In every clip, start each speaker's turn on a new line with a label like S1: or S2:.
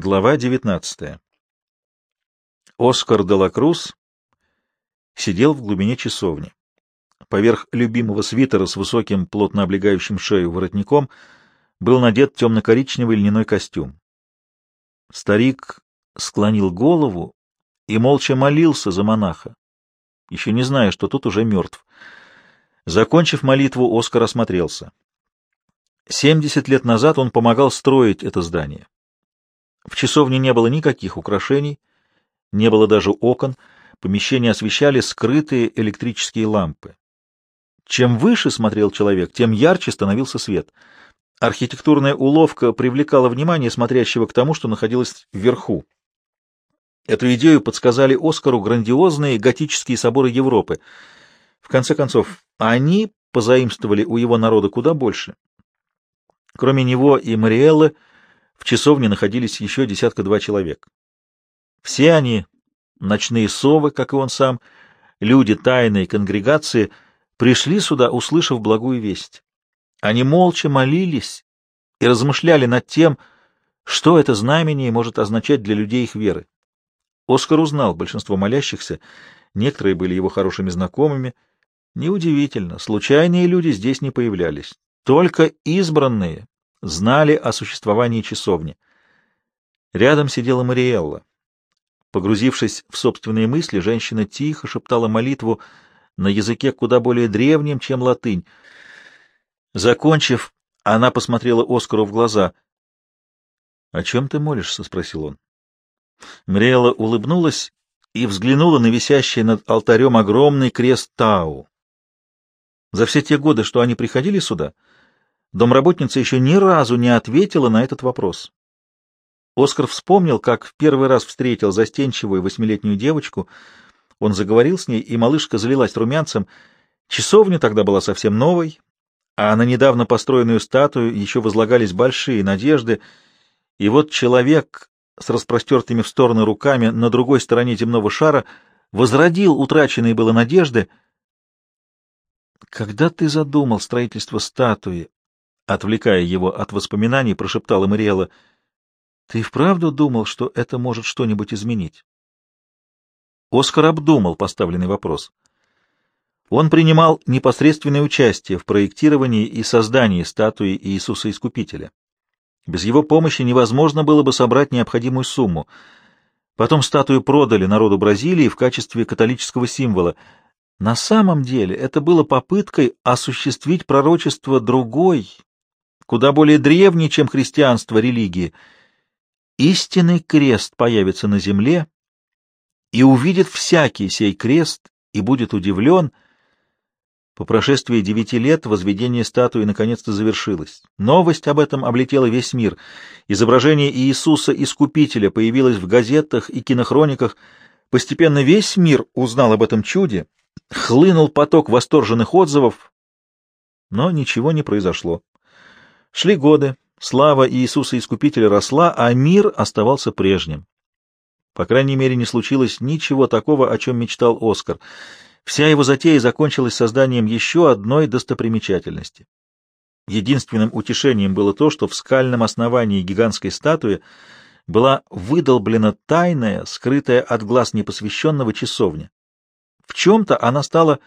S1: Глава 19. Оскар де ла Круз сидел в глубине часовни. Поверх любимого свитера с высоким, плотно облегающим шею воротником был надет темно-коричневый льняной костюм. Старик склонил голову и молча молился за монаха, еще не зная, что тот уже мертв. Закончив молитву, Оскар осмотрелся. Семьдесят лет назад он помогал строить это здание. В часовне не было никаких украшений, не было даже окон, помещение освещали скрытые электрические лампы. Чем выше смотрел человек, тем ярче становился свет. Архитектурная уловка привлекала внимание смотрящего к тому, что находилось вверху. Эту идею подсказали Оскару грандиозные готические соборы Европы. В конце концов, они позаимствовали у его народа куда больше. Кроме него и Мариэллы, в часовне находились еще десятка-два человек. Все они, ночные совы, как и он сам, люди тайной конгрегации, пришли сюда, услышав благую весть. Они молча молились и размышляли над тем, что это знамение может означать для людей их веры. Оскар узнал большинство молящихся, некоторые были его хорошими знакомыми. Неудивительно, случайные люди здесь не появлялись. Только избранные, знали о существовании часовни. Рядом сидела Мариэлла. Погрузившись в собственные мысли, женщина тихо шептала молитву на языке куда более древнем, чем латынь. Закончив, она посмотрела Оскару в глаза. — О чем ты молишься? — спросил он. Мариэлла улыбнулась и взглянула на висящий над алтарем огромный крест Тау. За все те годы, что они приходили сюда, — Домработница еще ни разу не ответила на этот вопрос. Оскар вспомнил, как в первый раз встретил застенчивую восьмилетнюю девочку. Он заговорил с ней, и малышка залилась румянцем. Часовня тогда была совсем новой, а на недавно построенную статую еще возлагались большие надежды. И вот человек с распростертыми в стороны руками на другой стороне земного шара возродил утраченные было надежды. «Когда ты задумал строительство статуи?» Отвлекая его от воспоминаний, прошептала Мариэла, «Ты вправду думал, что это может что-нибудь изменить?» Оскар обдумал поставленный вопрос. Он принимал непосредственное участие в проектировании и создании статуи Иисуса Искупителя. Без его помощи невозможно было бы собрать необходимую сумму. Потом статую продали народу Бразилии в качестве католического символа. На самом деле это было попыткой осуществить пророчество другой, куда более древней, чем христианство, религии. Истинный крест появится на земле, и увидит всякий сей крест, и будет удивлен. По прошествии девяти лет возведение статуи наконец-то завершилось. Новость об этом облетела весь мир. Изображение Иисуса Искупителя появилось в газетах и кинохрониках. Постепенно весь мир узнал об этом чуде. Хлынул поток восторженных отзывов, но ничего не произошло. Шли годы, слава Иисуса Искупителя росла, а мир оставался прежним. По крайней мере, не случилось ничего такого, о чем мечтал Оскар. Вся его затея закончилась созданием еще одной достопримечательности. Единственным утешением было то, что в скальном основании гигантской статуи была выдолблена тайная, скрытая от глаз непосвященного часовня. В чем-то она стала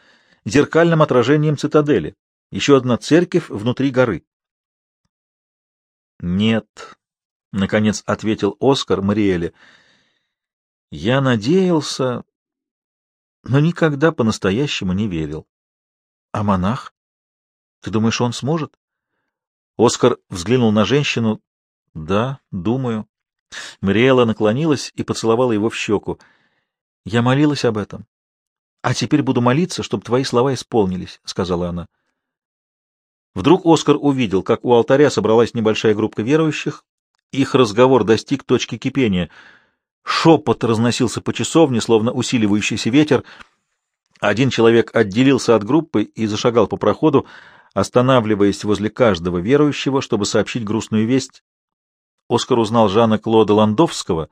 S1: зеркальным отражением цитадели, еще одна церковь внутри горы. «Нет», — наконец ответил Оскар Мариэле. «Я надеялся, но никогда по-настоящему не верил. А монах? Ты думаешь, он сможет?» Оскар взглянул на женщину. «Да, думаю». Мариэла наклонилась и поцеловала его в щеку. «Я молилась об этом. А теперь буду молиться, чтобы твои слова исполнились», — сказала она. Вдруг Оскар увидел, как у алтаря собралась небольшая группа верующих. Их разговор достиг точки кипения. Шепот разносился по часовне, словно усиливающийся ветер. Один человек отделился от группы и зашагал по проходу, останавливаясь возле каждого верующего, чтобы сообщить грустную весть. Оскар узнал Жана Клода Ландовского,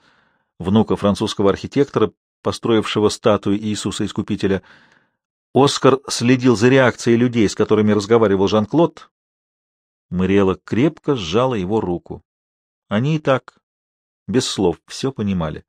S1: внука французского архитектора, построившего статую Иисуса Искупителя. Оскар следил за реакцией людей, с которыми разговаривал Жан-Клод. Мариэла крепко сжала его руку. Они и так без слов, все понимали.